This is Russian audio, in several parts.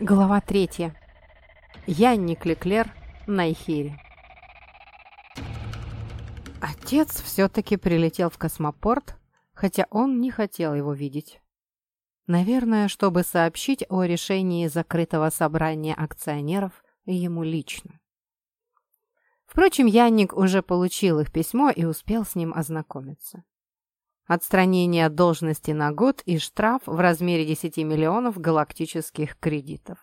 Глава третья. Янник Леклер на Эхире. Отец все-таки прилетел в космопорт, хотя он не хотел его видеть. Наверное, чтобы сообщить о решении закрытого собрания акционеров ему лично. Впрочем, Янник уже получил их письмо и успел с ним ознакомиться. Отстранение от должности на год и штраф в размере 10 миллионов галактических кредитов.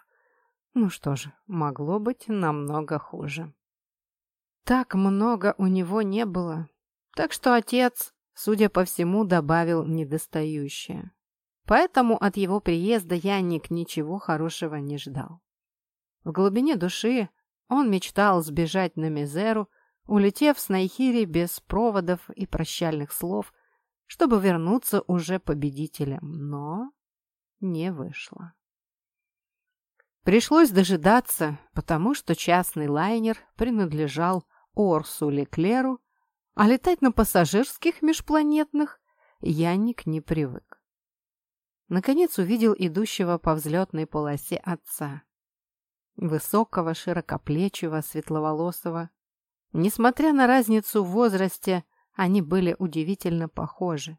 Ну что же, могло быть намного хуже. Так много у него не было, так что отец, судя по всему, добавил недостающее. Поэтому от его приезда Янник ничего хорошего не ждал. В глубине души он мечтал сбежать на Мизеру, улетев с Найхири без проводов и прощальных слов – чтобы вернуться уже победителем, но не вышло. Пришлось дожидаться, потому что частный лайнер принадлежал Орсу Леклеру, а летать на пассажирских межпланетных Янник не привык. Наконец увидел идущего по взлетной полосе отца. Высокого, широкоплечего, светловолосого. Несмотря на разницу в возрасте, они были удивительно похожи.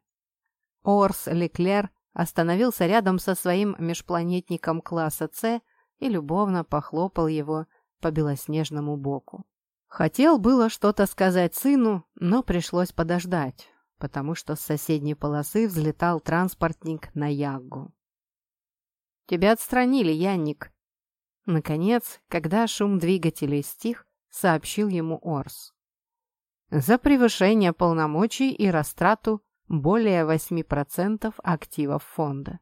Орс Леклер остановился рядом со своим межпланетником класса С и любовно похлопал его по белоснежному боку. Хотел было что-то сказать сыну, но пришлось подождать, потому что с соседней полосы взлетал транспортник на Яггу. «Тебя отстранили, Янник!» Наконец, когда шум двигателей стих, сообщил ему Орс за превышение полномочий и растрату более 8% активов фонда.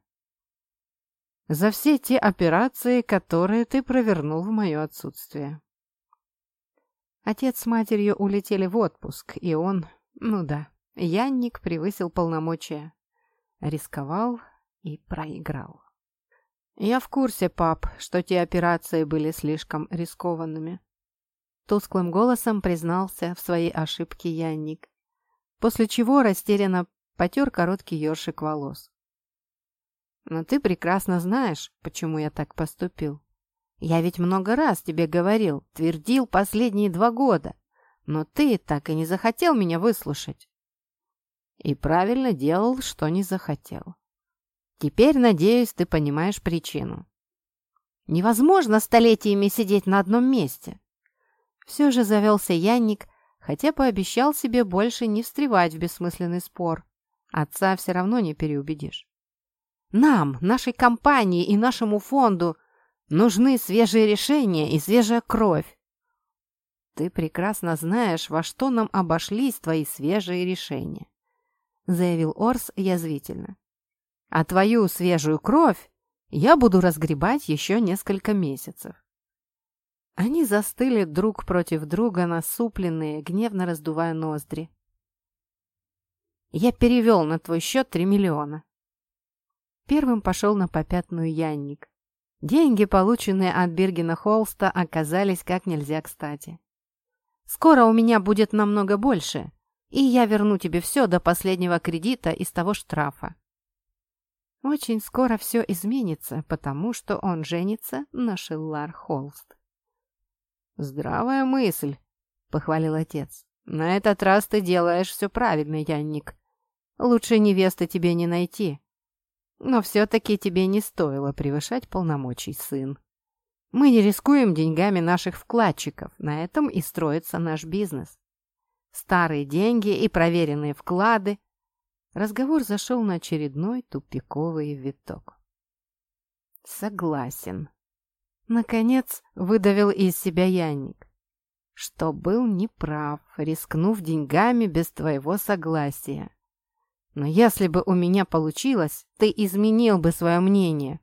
За все те операции, которые ты провернул в мое отсутствие. Отец с матерью улетели в отпуск, и он, ну да, Янник превысил полномочия. Рисковал и проиграл. Я в курсе, пап, что те операции были слишком рискованными. Тусклым голосом признался в своей ошибке Янник, после чего растерянно потер короткий ёршик волос. «Но ты прекрасно знаешь, почему я так поступил. Я ведь много раз тебе говорил, твердил последние два года, но ты так и не захотел меня выслушать». И правильно делал, что не захотел. Теперь, надеюсь, ты понимаешь причину. Невозможно столетиями сидеть на одном месте. Все же завелся Янник, хотя пообещал себе больше не встревать в бессмысленный спор. Отца все равно не переубедишь. Нам, нашей компании и нашему фонду нужны свежие решения и свежая кровь. Ты прекрасно знаешь, во что нам обошлись твои свежие решения, заявил Орс язвительно. А твою свежую кровь я буду разгребать еще несколько месяцев. Они застыли друг против друга, насупленные, гневно раздувая ноздри. «Я перевел на твой счет три миллиона». Первым пошел на попятную Янник. Деньги, полученные от Бергена Холста, оказались как нельзя кстати. «Скоро у меня будет намного больше, и я верну тебе все до последнего кредита из того штрафа». Очень скоро все изменится, потому что он женится на Шиллар Холст. «Здравая мысль», — похвалил отец. «На этот раз ты делаешь все правильно, Янник. Лучше невесты тебе не найти. Но все-таки тебе не стоило превышать полномочий, сын. Мы не рискуем деньгами наших вкладчиков, на этом и строится наш бизнес. Старые деньги и проверенные вклады. Разговор зашел на очередной тупиковый виток. Согласен, Наконец выдавил из себя Янник, что был неправ, рискнув деньгами без твоего согласия. Но если бы у меня получилось, ты изменил бы свое мнение.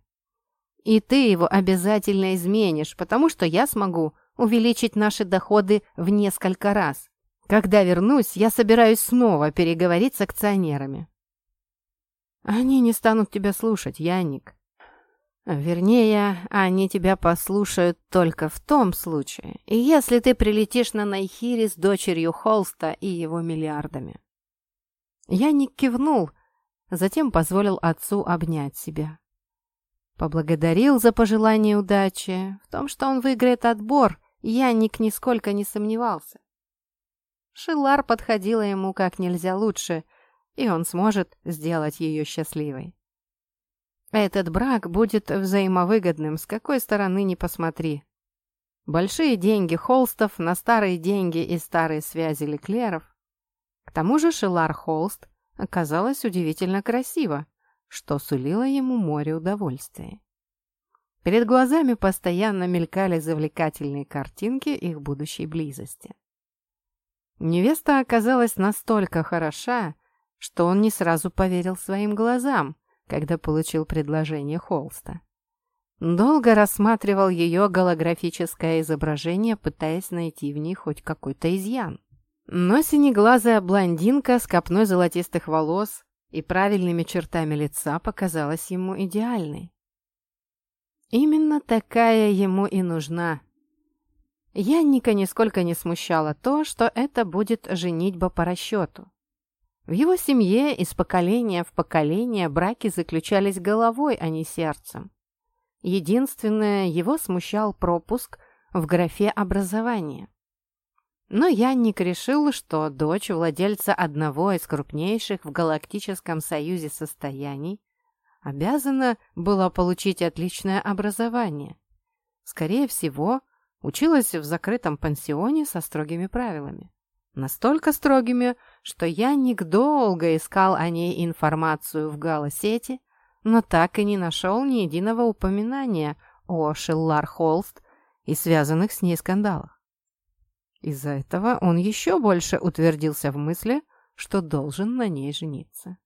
И ты его обязательно изменишь, потому что я смогу увеличить наши доходы в несколько раз. Когда вернусь, я собираюсь снова переговорить с акционерами. Они не станут тебя слушать, Янник. Вернее, они тебя послушают только в том случае, если ты прилетишь на Найхире с дочерью Холста и его миллиардами. Я не кивнул, затем позволил отцу обнять себя. Поблагодарил за пожелание удачи. В том, что он выиграет отбор, Янник нисколько не сомневался. Шилар подходила ему как нельзя лучше, и он сможет сделать ее счастливой. Этот брак будет взаимовыгодным, с какой стороны ни посмотри. Большие деньги Холстов на старые деньги и старые связи Леклеров. К тому же Шилар Холст оказалась удивительно красиво, что сулило ему море удовольствия. Перед глазами постоянно мелькали завлекательные картинки их будущей близости. Невеста оказалась настолько хороша, что он не сразу поверил своим глазам, когда получил предложение Холста. Долго рассматривал ее голографическое изображение, пытаясь найти в ней хоть какой-то изъян. Но синеглазая блондинка с копной золотистых волос и правильными чертами лица показалась ему идеальной. Именно такая ему и нужна. Янника нисколько не смущало то, что это будет женитьба по расчету. В его семье из поколения в поколение браки заключались головой, а не сердцем. Единственное, его смущал пропуск в графе образования. Но Янник решил, что дочь владельца одного из крупнейших в Галактическом Союзе состояний обязана была получить отличное образование. Скорее всего, училась в закрытом пансионе со строгими правилами. Настолько строгими, что Янник долго искал о ней информацию в галосети, но так и не нашел ни единого упоминания о Шиллар Холст и связанных с ней скандалах. Из-за этого он еще больше утвердился в мысли, что должен на ней жениться.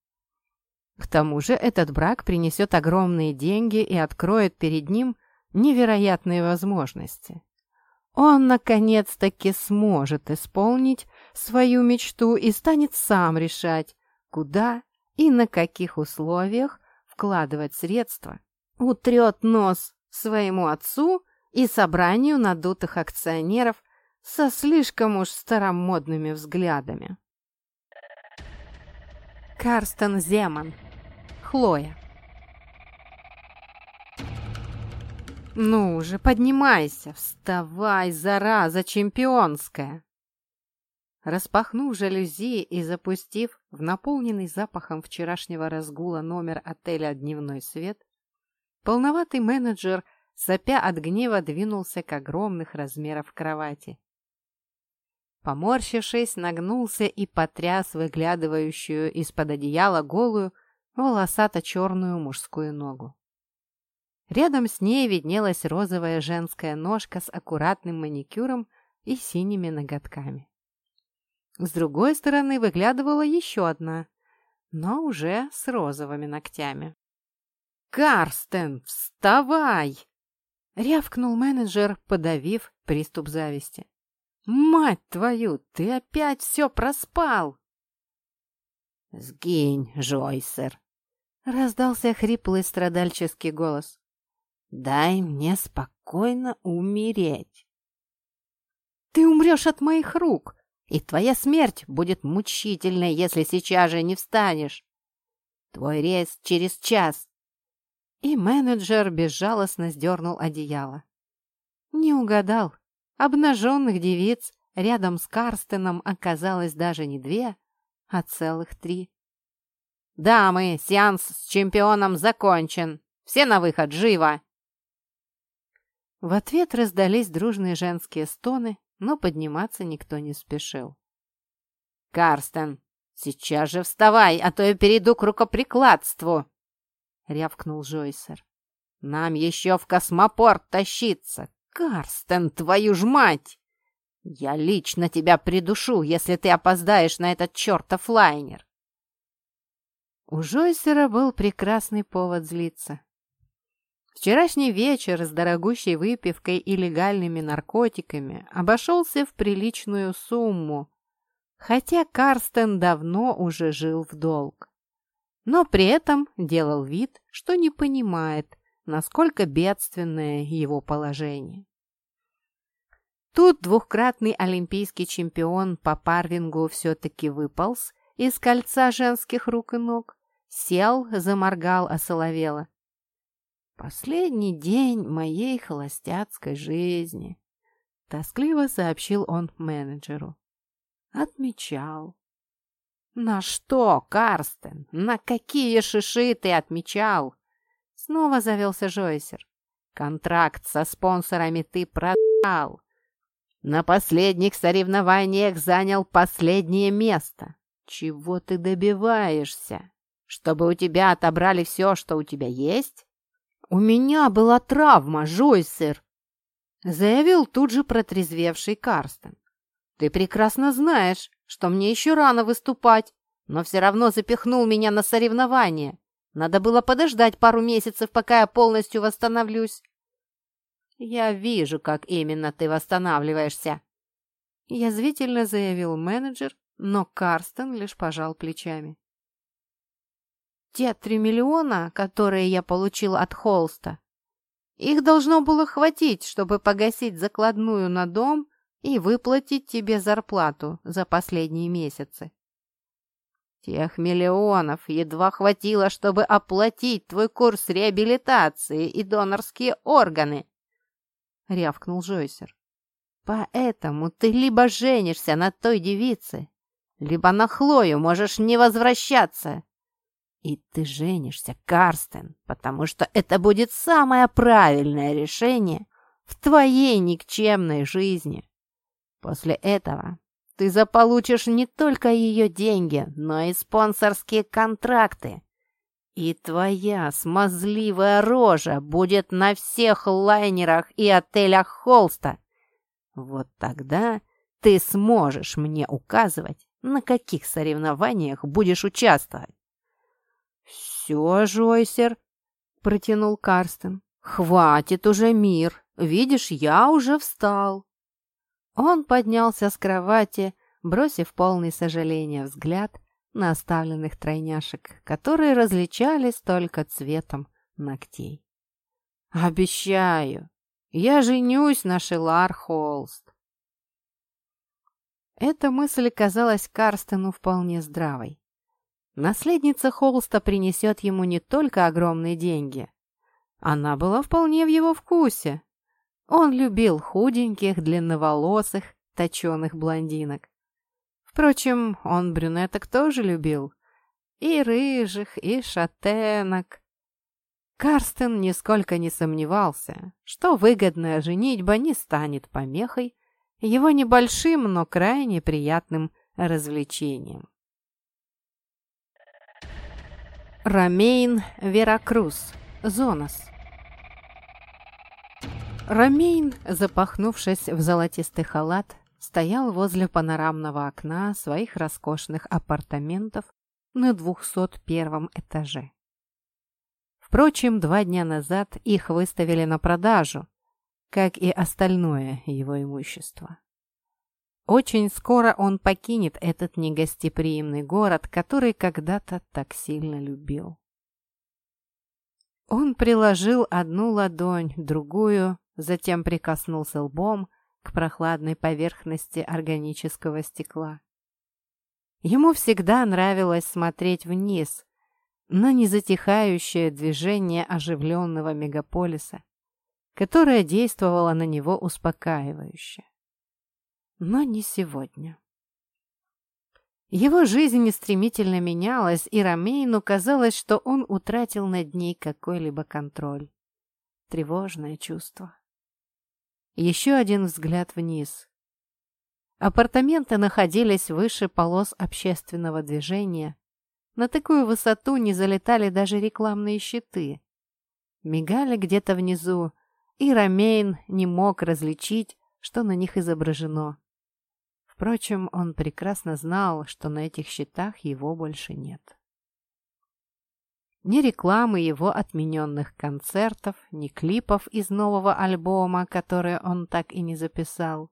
К тому же этот брак принесет огромные деньги и откроет перед ним невероятные возможности. Он, наконец-таки, сможет исполнить свою мечту и станет сам решать, куда и на каких условиях вкладывать средства. Утрет нос своему отцу и собранию надутых акционеров со слишком уж старомодными взглядами. Карстен Земан. Хлоя. «Ну же, поднимайся! Вставай, зараза чемпионская!» Распахнув жалюзи и запустив в наполненный запахом вчерашнего разгула номер отеля «Дневной свет», полноватый менеджер, сопя от гнева, двинулся к огромных размеров кровати. Поморщившись, нагнулся и потряс выглядывающую из-под одеяла голую, волосато-черную мужскую ногу. Рядом с ней виднелась розовая женская ножка с аккуратным маникюром и синими ноготками. С другой стороны выглядывала еще одна, но уже с розовыми ногтями. «Карстен, вставай!» — рявкнул менеджер, подавив приступ зависти. «Мать твою, ты опять все проспал!» «Сгинь, Жойсер!» — раздался хриплый страдальческий голос. «Дай мне спокойно умереть!» «Ты умрешь от моих рук!» И твоя смерть будет мучительной, если сейчас же не встанешь. Твой рейс через час». И менеджер безжалостно сдернул одеяло. Не угадал. Обнаженных девиц рядом с Карстеном оказалось даже не две, а целых три. «Дамы, сеанс с чемпионом закончен! Все на выход, живо!» В ответ раздались дружные женские стоны, но подниматься никто не спешил. «Карстен, сейчас же вставай, а то я перейду к рукоприкладству!» — рявкнул Жойсер. «Нам еще в космопорт тащиться! Карстен, твою ж мать! Я лично тебя придушу, если ты опоздаешь на этот чертов лайнер!» У Жойсера был прекрасный повод злиться. Вчерашний вечер с дорогущей выпивкой и легальными наркотиками обошелся в приличную сумму, хотя Карстен давно уже жил в долг. Но при этом делал вид, что не понимает, насколько бедственное его положение. Тут двухкратный олимпийский чемпион по парвингу все-таки выполз из кольца женских рук и ног, сел, заморгал, осоловело Последний день моей холостяцкой жизни, тоскливо сообщил он менеджеру. Отмечал. На что, Карстен? На какие шиши ты отмечал? Снова завелся Жойсер. Контракт со спонсорами ты продал. На последних соревнованиях занял последнее место. Чего ты добиваешься? Чтобы у тебя отобрали все, что у тебя есть? У меня была травма, Жойсер, заявил тут же протрезвевший Карстен. Ты прекрасно знаешь, что мне еще рано выступать, но все равно запихнул меня на соревнования. Надо было подождать пару месяцев, пока я полностью восстановлюсь. Я вижу, как именно ты восстанавливаешься. Язвительно заявил менеджер, но Карстен лишь пожал плечами. Те три миллиона, которые я получил от Холста, их должно было хватить, чтобы погасить закладную на дом и выплатить тебе зарплату за последние месяцы. Тех миллионов едва хватило, чтобы оплатить твой курс реабилитации и донорские органы, — рявкнул Жойсер. Поэтому ты либо женишься на той девице, либо на Хлою можешь не возвращаться. И ты женишься, Карстен, потому что это будет самое правильное решение в твоей никчемной жизни. После этого ты заполучишь не только ее деньги, но и спонсорские контракты. И твоя смазливая рожа будет на всех лайнерах и отелях Холста. Вот тогда ты сможешь мне указывать, на каких соревнованиях будешь участвовать. «Все, Жойсер», — протянул Карстен, — «хватит уже мир. Видишь, я уже встал». Он поднялся с кровати, бросив полный сожаления взгляд на оставленных тройняшек, которые различались только цветом ногтей. «Обещаю, я женюсь на Шелар Холст». Эта мысль казалась Карстену вполне здравой. Наследница Холста принесет ему не только огромные деньги. Она была вполне в его вкусе, он любил худеньких, длинноволосых, точеных блондинок. Впрочем, он брюнеток тоже любил. И рыжих, и шатенок. Карстен нисколько не сомневался, что выгодная женитьба не станет помехой его небольшим, но крайне приятным развлечением. Ромейн Веракрус, Зонос. Ромейн, запахнувшись в золотистый халат, стоял возле панорамного окна своих роскошных апартаментов на 201 этаже. Впрочем, два дня назад их выставили на продажу, как и остальное его имущество. Очень скоро он покинет этот негостеприимный город, который когда-то так сильно любил. Он приложил одну ладонь, другую затем прикоснулся лбом к прохладной поверхности органического стекла. Ему всегда нравилось смотреть вниз на незатихающее движение оживленного мегаполиса, которое действовало на него успокаивающе. Но не сегодня. Его жизнь стремительно менялась, и Ромейну казалось, что он утратил над ней какой-либо контроль. Тревожное чувство. Еще один взгляд вниз. Апартаменты находились выше полос общественного движения. На такую высоту не залетали даже рекламные щиты. Мигали где-то внизу, и Ромейн не мог различить, что на них изображено. Впрочем, он прекрасно знал, что на этих щитах его больше нет. Ни рекламы его отмененных концертов, ни клипов из нового альбома, которые он так и не записал.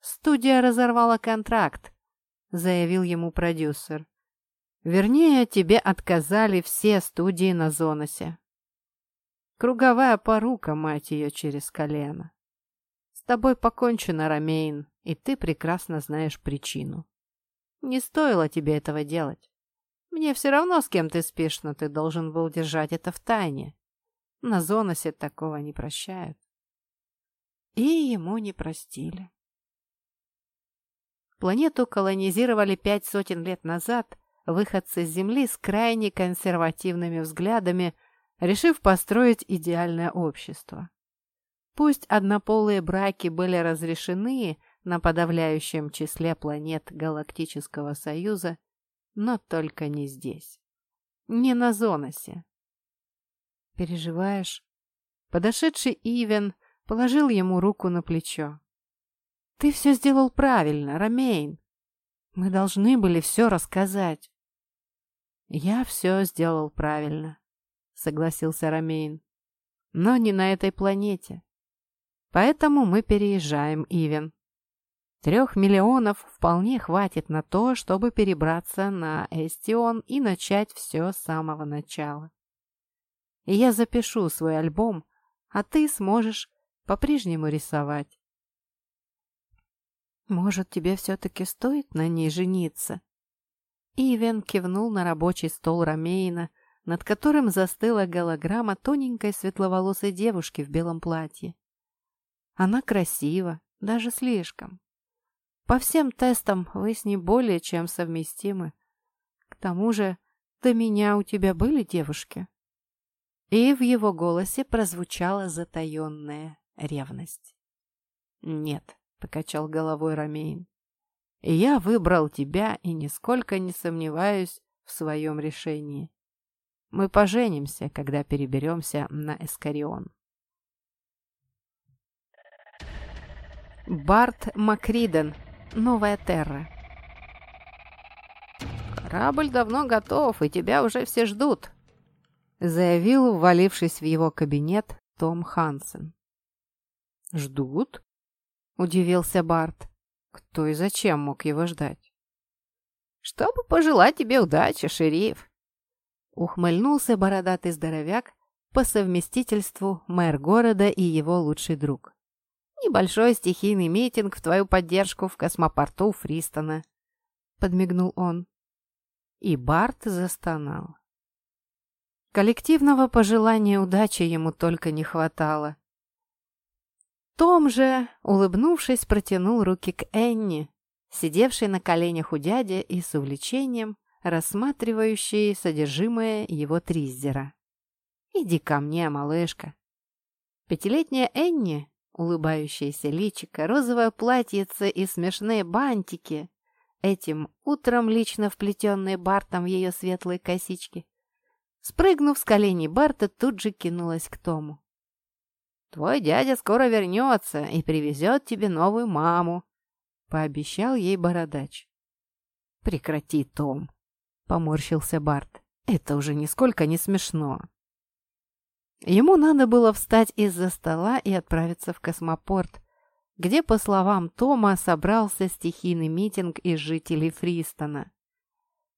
«Студия разорвала контракт», — заявил ему продюсер. «Вернее, тебе отказали все студии на Зоносе. Круговая порука, мать ее, через колено. С тобой покончено, Ромейн, и ты прекрасно знаешь причину. Не стоило тебе этого делать. Мне все равно, с кем ты спишь, но ты должен был держать это в тайне. На Зоносе такого не прощают. И ему не простили. Планету колонизировали пять сотен лет назад выходцы с Земли с крайне консервативными взглядами, решив построить идеальное общество. Пусть однополые браки были разрешены на подавляющем числе планет Галактического Союза, но только не здесь. Не на Зоносе. «Переживаешь?» Подошедший Ивен положил ему руку на плечо. «Ты все сделал правильно, Ромейн. Мы должны были все рассказать». «Я все сделал правильно», — согласился Ромейн. «Но не на этой планете. Поэтому мы переезжаем, Ивен. Трех миллионов вполне хватит на то, чтобы перебраться на Эстион и начать все с самого начала. Я запишу свой альбом, а ты сможешь по-прежнему рисовать. Может, тебе все-таки стоит на ней жениться? Ивен кивнул на рабочий стол Ромейна, над которым застыла голограмма тоненькой светловолосой девушки в белом платье. Она красива, даже слишком. По всем тестам вы с ней более чем совместимы. К тому же, до меня у тебя были девушки?» И в его голосе прозвучала затаенная ревность. «Нет», — покачал головой Ромейн. «Я выбрал тебя и нисколько не сомневаюсь в своем решении. Мы поженимся, когда переберемся на Эскарион». Барт Макриден. Новая Терра. «Корабль давно готов, и тебя уже все ждут», — заявил, ввалившись в его кабинет, Том Хансен. «Ждут?» — удивился Барт. Кто и зачем мог его ждать? «Чтобы пожелать тебе удачи, шериф!» Ухмыльнулся бородатый здоровяк, по совместительству мэр города и его лучший друг. Небольшой стихийный митинг в твою поддержку в космопорту Фристона», — подмигнул он. И Барт застонал. Коллективного пожелания удачи ему только не хватало. Том же, улыбнувшись, протянул руки к Энни, сидевшей на коленях у дяди и с увлечением рассматривающей содержимое его триззера. «Иди ко мне, малышка». Пятилетняя Энни Улыбающееся личико, розовое платьице и смешные бантики. Этим утром лично вплетенные Бартом в ее светлые косички. Спрыгнув с коленей Барта, тут же кинулась к Тому. «Твой дядя скоро вернется и привезет тебе новую маму», — пообещал ей бородач. «Прекрати, Том», — поморщился Барт. «Это уже нисколько не смешно». Ему надо было встать из-за стола и отправиться в космопорт, где, по словам Тома, собрался стихийный митинг из жителей Фристона.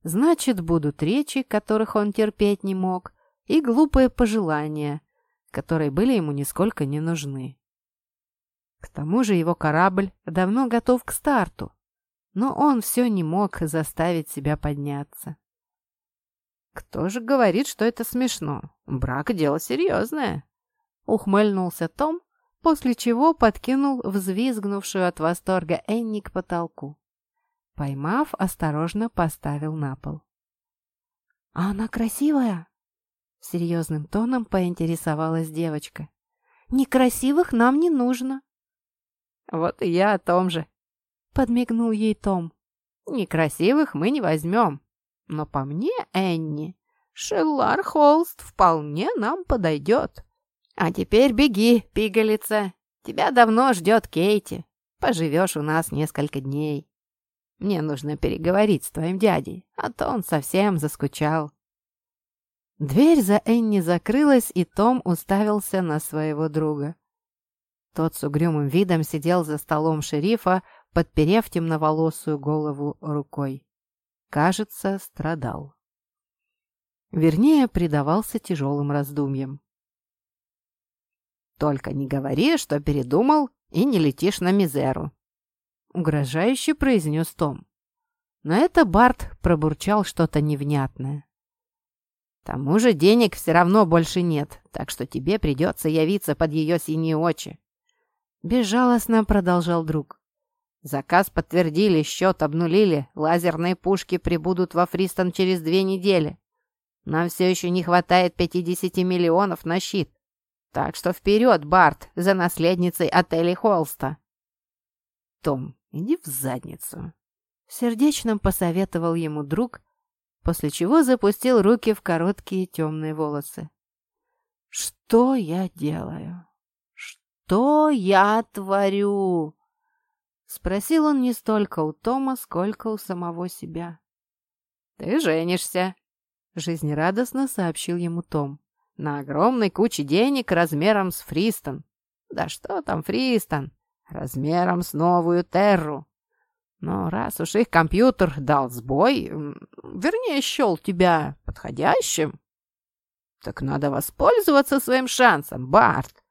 Значит, будут речи, которых он терпеть не мог, и глупые пожелания, которые были ему нисколько не нужны. К тому же его корабль давно готов к старту, но он все не мог заставить себя подняться. «Кто же говорит, что это смешно? Брак — дело серьезное!» Ухмыльнулся Том, после чего подкинул взвизгнувшую от восторга Энни к потолку. Поймав, осторожно поставил на пол. «А она красивая?» Серьезным тоном поинтересовалась девочка. «Некрасивых нам не нужно». «Вот и я о том же», — подмигнул ей Том. «Некрасивых мы не возьмем. Но по мне, Энни, Шеллар Холст вполне нам подойдет. А теперь беги, пигалица. Тебя давно ждет Кейти. Поживешь у нас несколько дней. Мне нужно переговорить с твоим дядей, а то он совсем заскучал. Дверь за Энни закрылась, и Том уставился на своего друга. Тот с угрюмым видом сидел за столом шерифа, подперев темноволосую голову рукой кажется, страдал. Вернее, предавался тяжелым раздумьям. «Только не говори, что передумал и не летишь на Мизеру», — угрожающе произнес Том. Но это Барт пробурчал что-то невнятное. тому же денег все равно больше нет, так что тебе придется явиться под ее синие очи. Безжалостно продолжал друг. Заказ подтвердили, счет обнулили, лазерные пушки прибудут во Фристон через две недели. Нам все еще не хватает 50 миллионов на щит. Так что вперед, Барт, за наследницей отеля Холста. Том, иди в задницу. Сердечно посоветовал ему друг, после чего запустил руки в короткие темные волосы. «Что я делаю? Что я творю?» Спросил он не столько у Тома, сколько у самого себя. «Ты женишься», — жизнерадостно сообщил ему Том. «На огромной куче денег размером с Фристон. Да что там Фристон? Размером с новую Терру. Но раз уж их компьютер дал сбой, вернее, счел тебя подходящим, так надо воспользоваться своим шансом, Барт.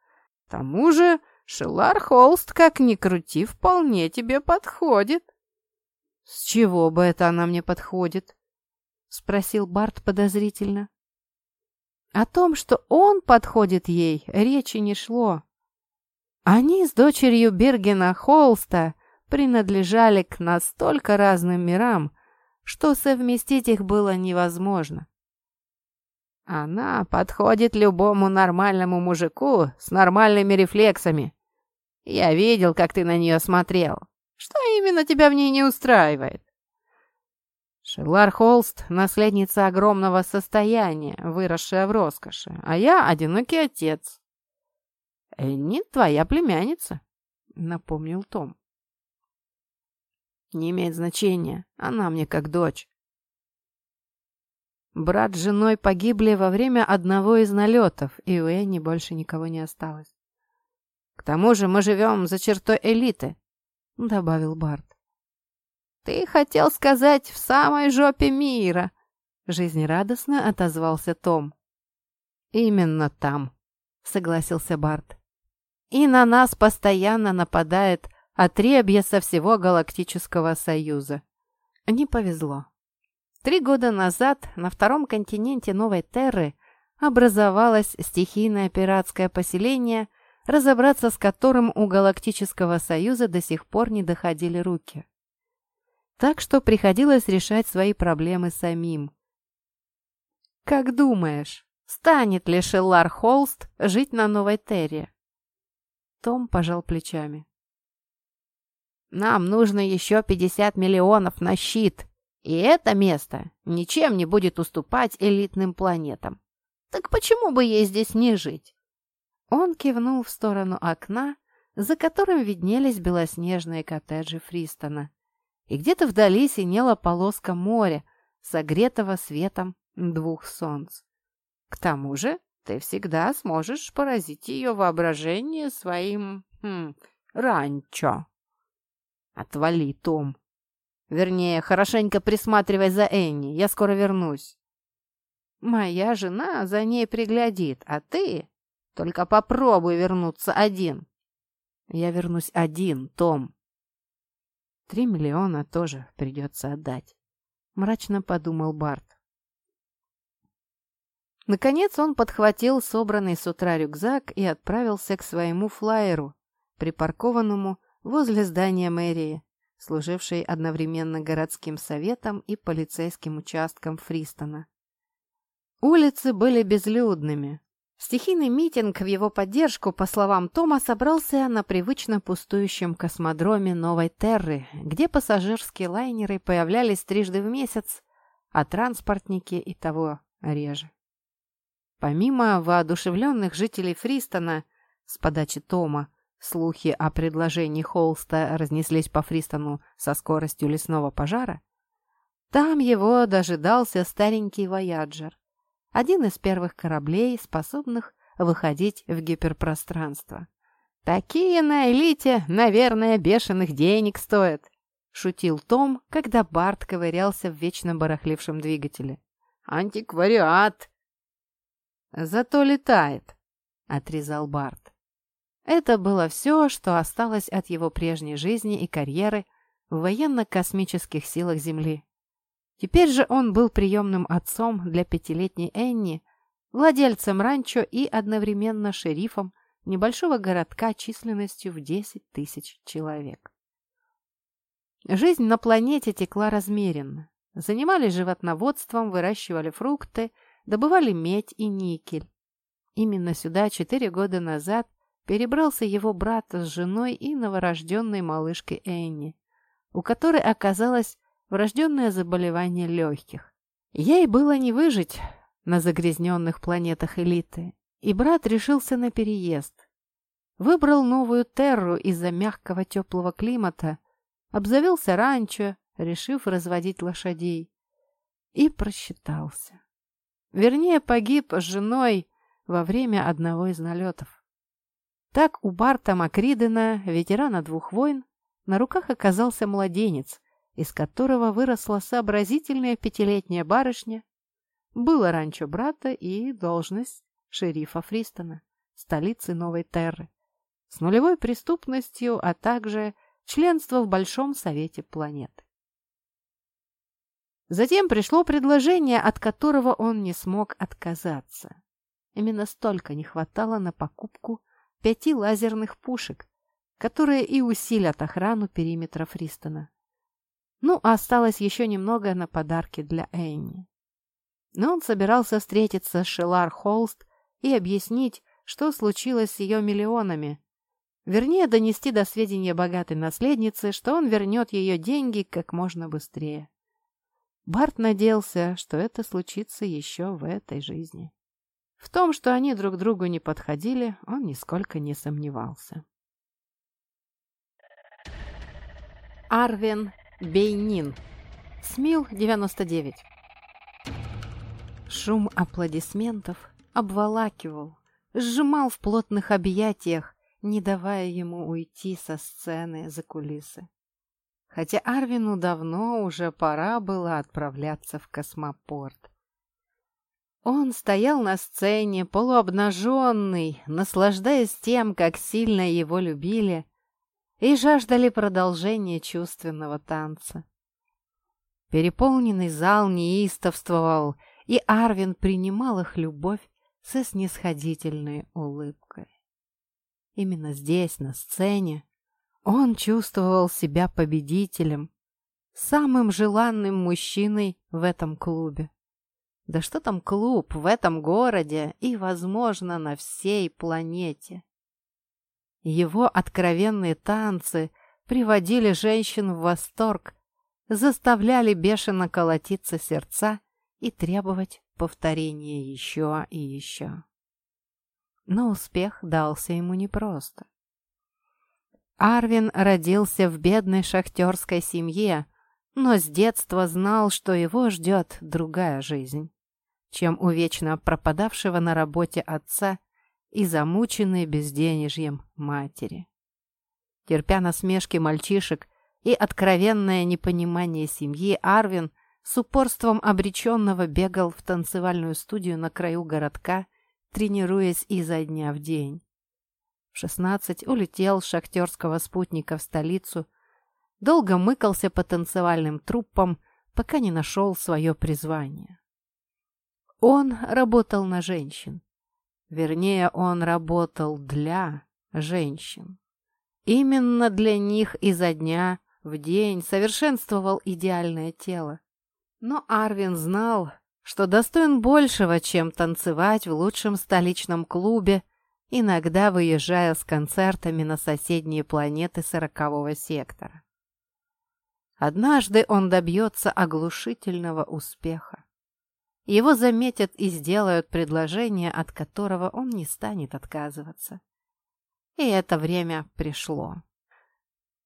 К тому же Шелар Холст, как ни крути, вполне тебе подходит. — С чего бы это она мне подходит? — спросил Барт подозрительно. О том, что он подходит ей, речи не шло. Они с дочерью Бергена Холста принадлежали к настолько разным мирам, что совместить их было невозможно. Она подходит любому нормальному мужику с нормальными рефлексами. Я видел, как ты на нее смотрел. Что именно тебя в ней не устраивает? Шелар Холст — наследница огромного состояния, выросшая в роскоши, а я — одинокий отец. «Энни — твоя племянница», — напомнил Том. «Не имеет значения, она мне как дочь. Брат с женой погибли во время одного из налетов, и у Энни больше никого не осталось. «К тому же мы живем за чертой элиты», — добавил Барт. «Ты хотел сказать в самой жопе мира», — жизнерадостно отозвался Том. «Именно там», — согласился Барт. «И на нас постоянно нападает отребье со всего Галактического Союза. Не повезло». Три года назад на втором континенте Новой Терры образовалось стихийное пиратское поселение, разобраться с которым у Галактического Союза до сих пор не доходили руки. Так что приходилось решать свои проблемы самим. «Как думаешь, станет ли Шеллар Холст жить на Новой Терре?» Том пожал плечами. «Нам нужно еще 50 миллионов на щит», и это место ничем не будет уступать элитным планетам. Так почему бы ей здесь не жить? Он кивнул в сторону окна, за которым виднелись белоснежные коттеджи Фристона. И где-то вдали синела полоска моря, согретого светом двух солнц. К тому же ты всегда сможешь поразить ее воображение своим... Хм, ранчо. Отвали, Том. Вернее, хорошенько присматривай за Энни, я скоро вернусь. Моя жена за ней приглядит, а ты только попробуй вернуться один. Я вернусь один, Том. Три миллиона тоже придется отдать, мрачно подумал Барт. Наконец он подхватил собранный с утра рюкзак и отправился к своему флайеру, припаркованному возле здания мэрии служившей одновременно городским советом и полицейским участком Фристона. Улицы были безлюдными. Стихийный митинг в его поддержку, по словам Тома, собрался на привычно пустующем космодроме Новой Терры, где пассажирские лайнеры появлялись трижды в месяц, а транспортники и того реже. Помимо воодушевленных жителей Фристона, с подачи Тома, слухи о предложении Холста разнеслись по Фристону со скоростью лесного пожара, там его дожидался старенький «Вояджер», один из первых кораблей, способных выходить в гиперпространство. «Такие на элите, наверное, бешеных денег стоят», — шутил Том, когда Барт ковырялся в вечно барахлившем двигателе. «Антиквариат!» «Зато летает», — отрезал Барт. Это было все, что осталось от его прежней жизни и карьеры в военно-космических силах Земли. Теперь же он был приемным отцом для пятилетней Энни, владельцем ранчо и одновременно шерифом небольшого городка численностью в 10 тысяч человек. Жизнь на планете текла размеренно. Занимались животноводством, выращивали фрукты, добывали медь и никель. Именно сюда четыре года назад перебрался его брат с женой и новорожденной малышкой Энни, у которой оказалось врожденное заболевание легких. Ей было не выжить на загрязненных планетах элиты, и брат решился на переезд. Выбрал новую терру из-за мягкого теплого климата, обзавелся ранчо, решив разводить лошадей, и просчитался. Вернее, погиб с женой во время одного из налетов. Так у Барта Макридена, ветерана двух войн, на руках оказался младенец, из которого выросла сообразительная пятилетняя барышня. Было ранчо брата и должность шерифа Фристона, столицы Новой Терры, с нулевой преступностью, а также членство в Большом Совете планеты. Затем пришло предложение, от которого он не смог отказаться. Именно столько не хватало на покупку пяти лазерных пушек, которые и усилят охрану периметра Фристона. Ну, а осталось еще немного на подарки для Энни. Но он собирался встретиться с Шелар Холст и объяснить, что случилось с ее миллионами. Вернее, донести до сведения богатой наследницы, что он вернет ее деньги как можно быстрее. Барт надеялся, что это случится еще в этой жизни. В том, что они друг другу не подходили, он нисколько не сомневался. Арвен Бейнин. СМИЛ 99. Шум аплодисментов обволакивал, сжимал в плотных объятиях, не давая ему уйти со сцены за кулисы. Хотя Арвину давно уже пора было отправляться в космопорт. Он стоял на сцене, полуобнаженный, наслаждаясь тем, как сильно его любили, и жаждали продолжения чувственного танца. Переполненный зал неистовствовал, и Арвин принимал их любовь со снисходительной улыбкой. Именно здесь, на сцене, он чувствовал себя победителем, самым желанным мужчиной в этом клубе. Да что там клуб в этом городе и, возможно, на всей планете? Его откровенные танцы приводили женщин в восторг, заставляли бешено колотиться сердца и требовать повторения еще и еще. Но успех дался ему непросто. Арвин родился в бедной шахтерской семье, но с детства знал, что его ждет другая жизнь, чем у вечно пропадавшего на работе отца и замученной безденежьем матери. Терпя насмешки мальчишек и откровенное непонимание семьи, Арвин с упорством обреченного бегал в танцевальную студию на краю городка, тренируясь изо дня в день. В шестнадцать улетел с шахтерского спутника в столицу долго мыкался по танцевальным труппам, пока не нашел свое призвание. Он работал на женщин. Вернее, он работал для женщин. Именно для них изо дня в день совершенствовал идеальное тело. Но Арвин знал, что достоин большего, чем танцевать в лучшем столичном клубе, иногда выезжая с концертами на соседние планеты сорокового сектора. Однажды он добьется оглушительного успеха. Его заметят и сделают предложение, от которого он не станет отказываться. И это время пришло.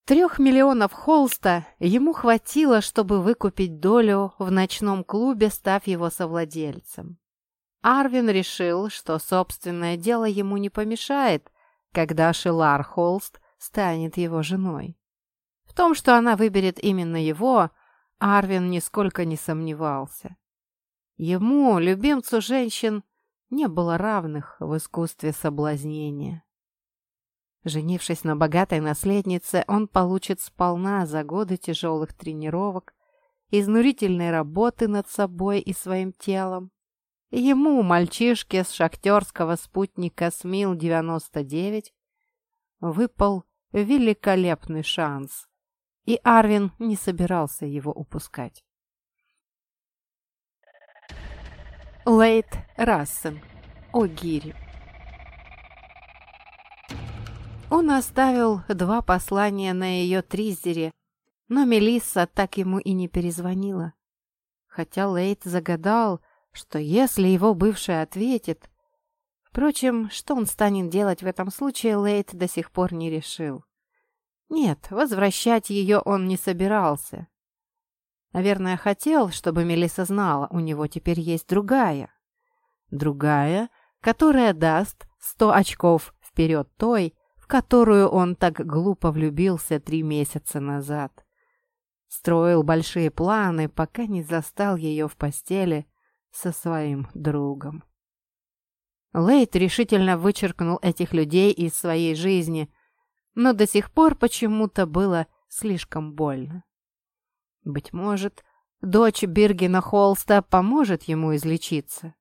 Трех миллионов холста ему хватило, чтобы выкупить долю в ночном клубе, став его совладельцем. Арвин решил, что собственное дело ему не помешает, когда Шилар Холст станет его женой том, что она выберет именно его, Арвин нисколько не сомневался. Ему, любимцу женщин, не было равных в искусстве соблазнения. Женившись на богатой наследнице, он получит сполна за годы тяжелых тренировок изнурительной работы над собой и своим телом. Ему, мальчишке с шахтерского спутника СМИЛ-99, выпал великолепный шанс, и Арвин не собирался его упускать. Лейт Рассен. О'Гири. Он оставил два послания на ее тризере, но Мелисса так ему и не перезвонила. Хотя Лейт загадал, что если его бывшая ответит... Впрочем, что он станет делать в этом случае, Лейт до сих пор не решил. Нет, возвращать ее он не собирался. Наверное, хотел, чтобы Мелисса знала, у него теперь есть другая. Другая, которая даст сто очков вперед той, в которую он так глупо влюбился три месяца назад. Строил большие планы, пока не застал ее в постели со своим другом. Лейт решительно вычеркнул этих людей из своей жизни, но до сих пор почему-то было слишком больно. Быть может, дочь Биргена Холста поможет ему излечиться.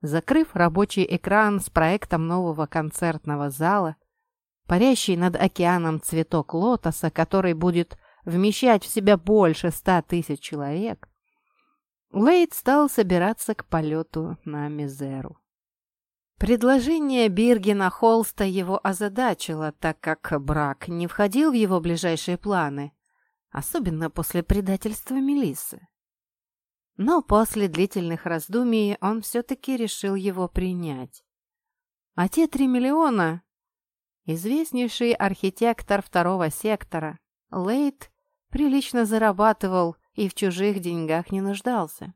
Закрыв рабочий экран с проектом нового концертного зала, парящий над океаном цветок лотоса, который будет вмещать в себя больше ста тысяч человек, Лейд стал собираться к полету на Мизеру. Предложение Биргена Холста его озадачило, так как брак не входил в его ближайшие планы, особенно после предательства Мелиссы. Но после длительных раздумий он все-таки решил его принять. А те три миллиона... Известнейший архитектор второго сектора, Лейт, прилично зарабатывал и в чужих деньгах не нуждался.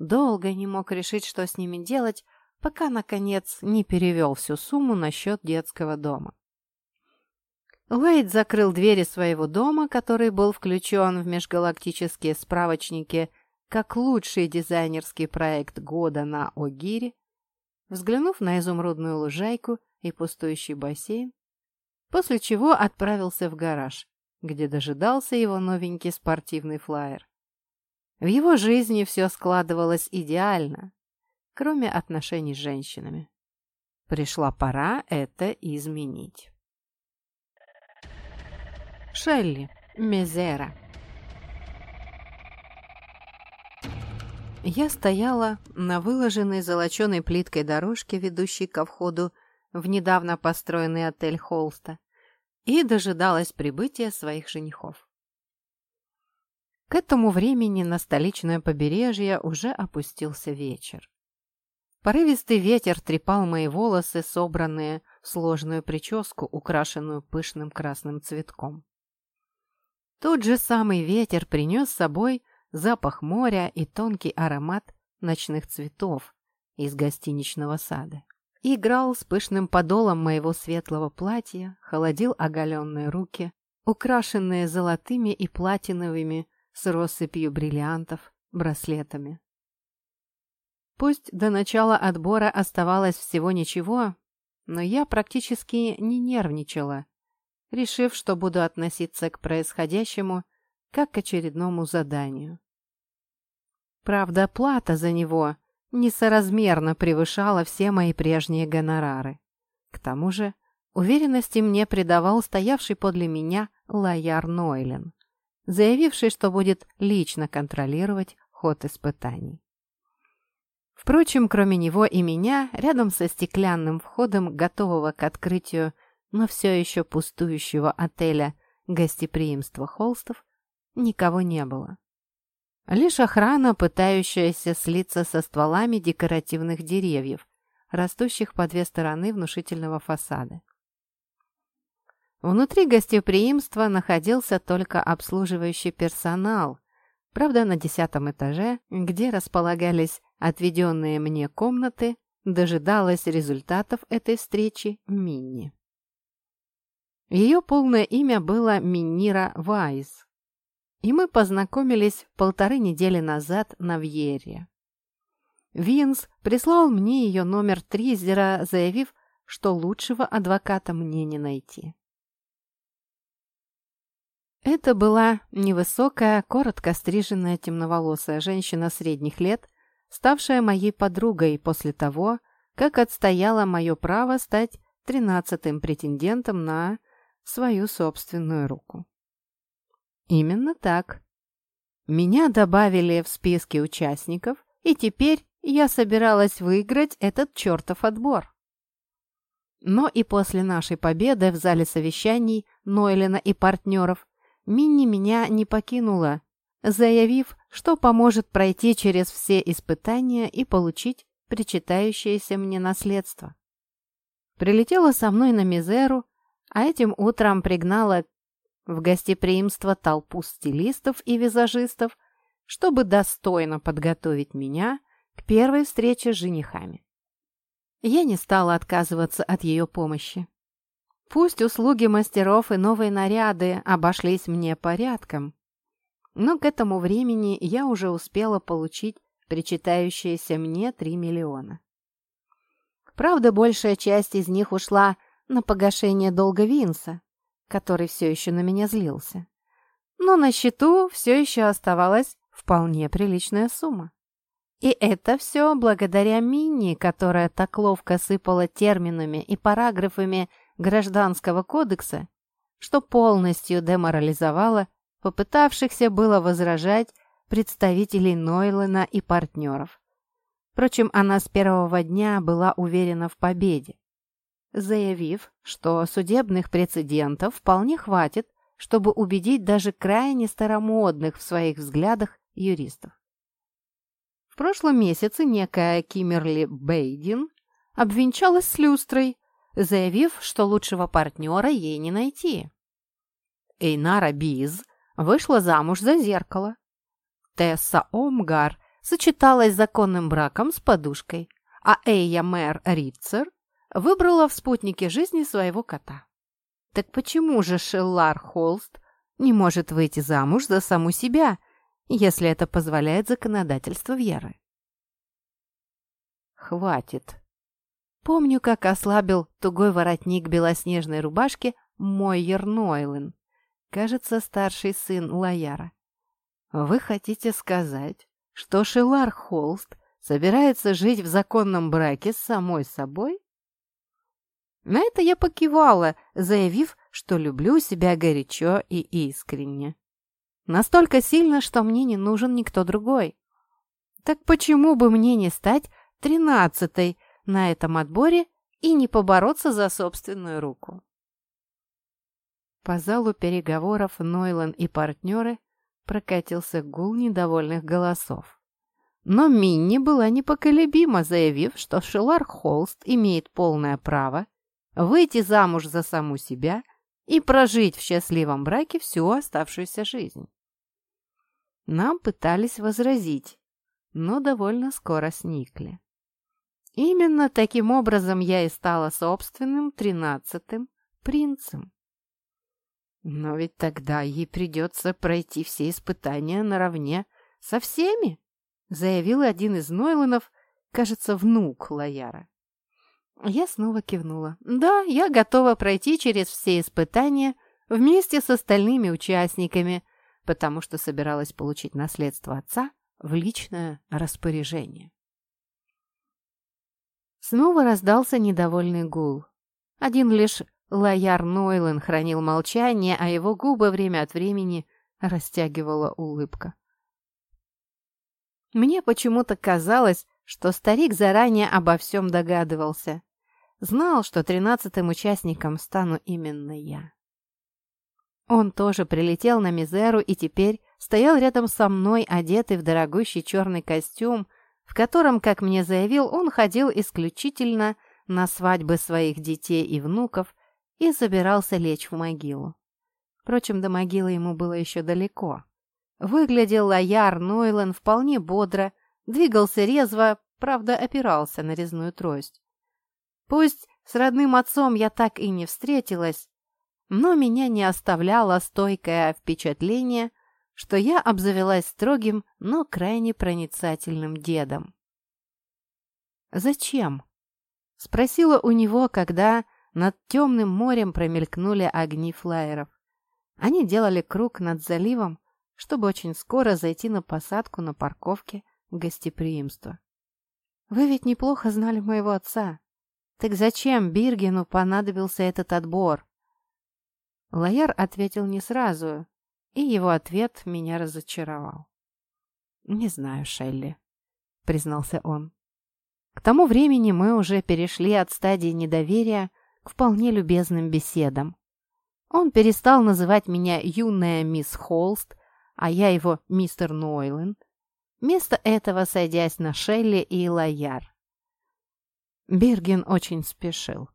Долго не мог решить, что с ними делать, пока, наконец, не перевел всю сумму на счет детского дома. Уэйд закрыл двери своего дома, который был включен в межгалактические справочники как лучший дизайнерский проект года на Огире, взглянув на изумрудную лужайку и пустующий бассейн, после чего отправился в гараж, где дожидался его новенький спортивный флайер. В его жизни все складывалось идеально, кроме отношений с женщинами. Пришла пора это изменить. Шелли, Мезера. Я стояла на выложенной золоченой плиткой дорожке, ведущей ко входу в недавно построенный отель Холста, и дожидалась прибытия своих женихов. К этому времени на столичное побережье уже опустился вечер. Порывистый ветер трепал мои волосы, собранные в сложную прическу, украшенную пышным красным цветком. Тот же самый ветер принес с собой запах моря и тонкий аромат ночных цветов из гостиничного сада. Играл с пышным подолом моего светлого платья, холодил оголенные руки, украшенные золотыми и платиновыми с россыпью бриллиантов браслетами. Пусть до начала отбора оставалось всего ничего, но я практически не нервничала решив, что буду относиться к происходящему как к очередному заданию. Правда, плата за него несоразмерно превышала все мои прежние гонорары. К тому же, уверенности мне придавал стоявший подле меня Лояр Нойлен, заявивший, что будет лично контролировать ход испытаний. Впрочем, кроме него и меня, рядом со стеклянным входом, готового к открытию но все еще пустующего отеля гостеприимства Холстов никого не было. Лишь охрана, пытающаяся слиться со стволами декоративных деревьев, растущих по две стороны внушительного фасада. Внутри гостеприимства находился только обслуживающий персонал, правда, на десятом этаже, где располагались отведенные мне комнаты, дожидалась результатов этой встречи Минни. Ее полное имя было Минира Вайс, и мы познакомились полторы недели назад на Вьере. Винс прислал мне ее номер Тризера, заявив, что лучшего адвоката мне не найти. Это была невысокая, коротко стриженная темноволосая женщина средних лет, ставшая моей подругой после того, как отстояла мое право стать тринадцатым претендентом на свою собственную руку. Именно так. Меня добавили в списки участников, и теперь я собиралась выиграть этот чертов отбор. Но и после нашей победы в зале совещаний Нойлена и партнеров Минни меня не покинула, заявив, что поможет пройти через все испытания и получить причитающееся мне наследство. Прилетела со мной на Мизеру, а этим утром пригнала в гостеприимство толпу стилистов и визажистов, чтобы достойно подготовить меня к первой встрече с женихами. Я не стала отказываться от ее помощи. Пусть услуги мастеров и новые наряды обошлись мне порядком, но к этому времени я уже успела получить причитающиеся мне 3 миллиона. Правда, большая часть из них ушла на погашение долга Винса, который все еще на меня злился. Но на счету все еще оставалась вполне приличная сумма. И это все благодаря Минни, которая так ловко сыпала терминами и параграфами Гражданского кодекса, что полностью деморализовала попытавшихся было возражать представителей Нойлена и партнеров. Впрочем, она с первого дня была уверена в победе, заявив, что судебных прецедентов вполне хватит, чтобы убедить даже крайне старомодных в своих взглядах юристов. В прошлом месяце некая Киммерли Бейдин обвенчалась с люстрой, заявив, что лучшего партнера ей не найти. Эйнара Биз вышла замуж за зеркало. Тесса Омгар сочеталась законным браком с подушкой, а Эйя Мэр Ритцер выбрала в спутнике жизни своего кота. Так почему же Шеллар Холст не может выйти замуж за саму себя, если это позволяет законодательство Веры? Хватит. Помню, как ослабил тугой воротник белоснежной рубашки Мойер Нойлен, кажется, старший сын Лояра. Вы хотите сказать, что Шелар Холст собирается жить в законном браке с самой собой? На это я покивала, заявив, что люблю себя горячо и искренне. Настолько сильно, что мне не нужен никто другой. Так почему бы мне не стать тринадцатой на этом отборе и не побороться за собственную руку? По залу переговоров Нойлан и партнеры прокатился гул недовольных голосов. Но Минни была непоколебима, заявив, что Шелар Холст имеет полное право выйти замуж за саму себя и прожить в счастливом браке всю оставшуюся жизнь. Нам пытались возразить, но довольно скоро сникли. Именно таким образом я и стала собственным тринадцатым принцем. Но ведь тогда ей придется пройти все испытания наравне со всеми, заявил один из Нойланов, кажется, внук Лояра. Я снова кивнула. «Да, я готова пройти через все испытания вместе с остальными участниками, потому что собиралась получить наследство отца в личное распоряжение». Снова раздался недовольный гул. Один лишь Лояр Нойлен хранил молчание, а его губы время от времени растягивала улыбка. Мне почему-то казалось, что старик заранее обо всем догадывался. Знал, что тринадцатым участником стану именно я. Он тоже прилетел на Мизеру и теперь стоял рядом со мной, одетый в дорогущий черный костюм, в котором, как мне заявил, он ходил исключительно на свадьбы своих детей и внуков и собирался лечь в могилу. Впрочем, до могилы ему было еще далеко. Выглядел Лояр Нойлен вполне бодро, двигался резво, правда, опирался на резную трость. Пусть с родным отцом я так и не встретилась, но меня не оставляло стойкое впечатление, что я обзавелась строгим, но крайне проницательным дедом. «Зачем?» — спросила у него, когда над темным морем промелькнули огни флайеров. Они делали круг над заливом, чтобы очень скоро зайти на посадку на парковке гостеприимства. «Вы ведь неплохо знали моего отца. Так зачем Биргену понадобился этот отбор?» Лояр ответил не сразу, и его ответ меня разочаровал. «Не знаю, Шелли», — признался он. К тому времени мы уже перешли от стадии недоверия к вполне любезным беседам. Он перестал называть меня юная мисс Холст, а я его мистер Нойлен, вместо этого сойдясь на Шелли и Лояр. «Бирген очень спешил»,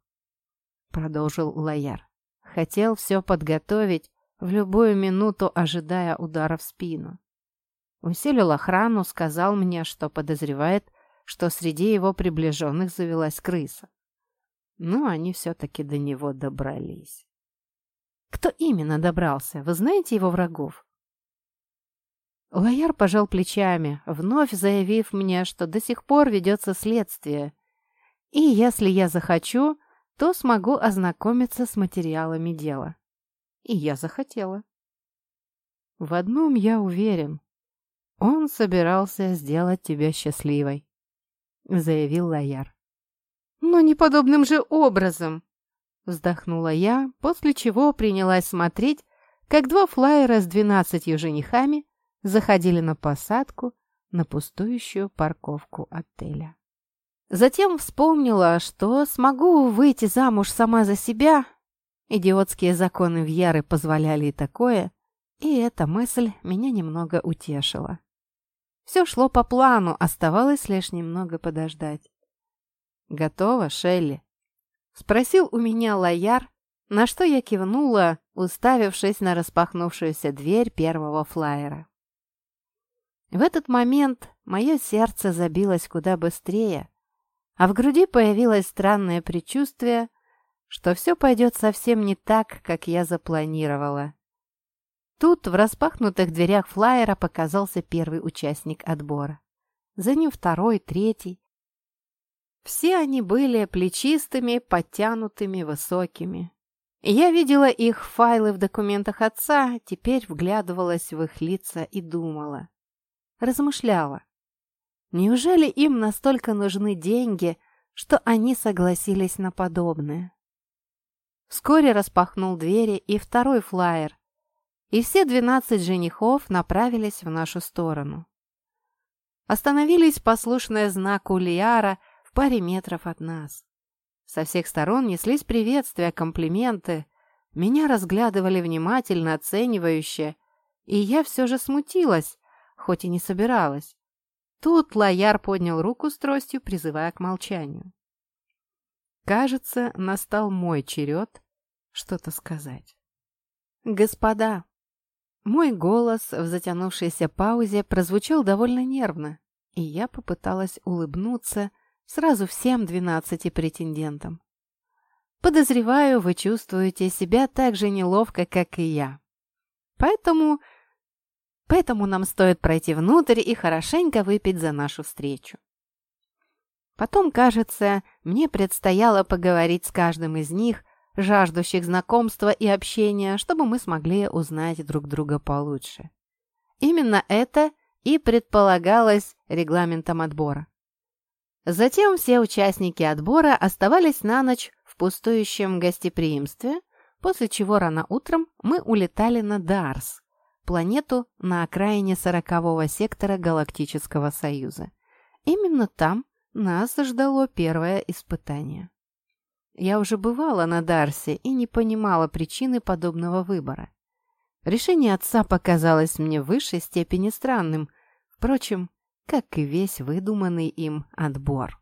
— продолжил Лояр. «Хотел все подготовить, в любую минуту ожидая удара в спину. Усилил охрану, сказал мне, что подозревает, что среди его приближенных завелась крыса. Но они все-таки до него добрались. Кто именно добрался? Вы знаете его врагов? Лояр пожал плечами, вновь заявив мне, что до сих пор ведется следствие. И если я захочу, то смогу ознакомиться с материалами дела. И я захотела. В одном я уверен. Он собирался сделать тебя счастливой, заявил Лояр. Но не подобным же образом, вздохнула я, после чего принялась смотреть, как два флайера с двенадцатью женихами заходили на посадку на пустующую парковку отеля. Затем вспомнила, что смогу выйти замуж сама за себя Идиотские законы Вьяры позволяли и такое, и эта мысль меня немного утешила. Все шло по плану, оставалось лишь немного подождать. «Готово, Шелли?» — спросил у меня Лояр, на что я кивнула, уставившись на распахнувшуюся дверь первого флайера. В этот момент мое сердце забилось куда быстрее, а в груди появилось странное предчувствие, что все пойдет совсем не так, как я запланировала. Тут в распахнутых дверях флайера показался первый участник отбора. За ним второй, третий. Все они были плечистыми, подтянутыми, высокими. Я видела их файлы в документах отца, теперь вглядывалась в их лица и думала. Размышляла. Неужели им настолько нужны деньги, что они согласились на подобное? Вскоре распахнул двери и второй флаер, и все двенадцать женихов направились в нашу сторону. Остановились послушные знаку Лиара в паре метров от нас. Со всех сторон неслись приветствия, комплименты. Меня разглядывали внимательно, оценивающе, и я все же смутилась, хоть и не собиралась. Тут Лояр поднял руку с тростью, призывая к молчанию. Кажется, настал мой черед что-то сказать. «Господа!» Мой голос в затянувшейся паузе прозвучал довольно нервно, и я попыталась улыбнуться сразу всем двенадцати претендентам. Подозреваю, вы чувствуете себя так же неловко, как и я. Поэтому... Поэтому нам стоит пройти внутрь и хорошенько выпить за нашу встречу. Потом, кажется, мне предстояло поговорить с каждым из них, жаждущих знакомства и общения, чтобы мы смогли узнать друг друга получше. Именно это и предполагалось регламентом отбора. Затем все участники отбора оставались на ночь в пустующем гостеприимстве, после чего рано утром мы улетали на Дарс, планету на окраине сорокового сектора Галактического Союза. Именно там нас ждало первое испытание. Я уже бывала на Дарсе и не понимала причины подобного выбора. Решение отца показалось мне в высшей степени странным, впрочем, как и весь выдуманный им отбор.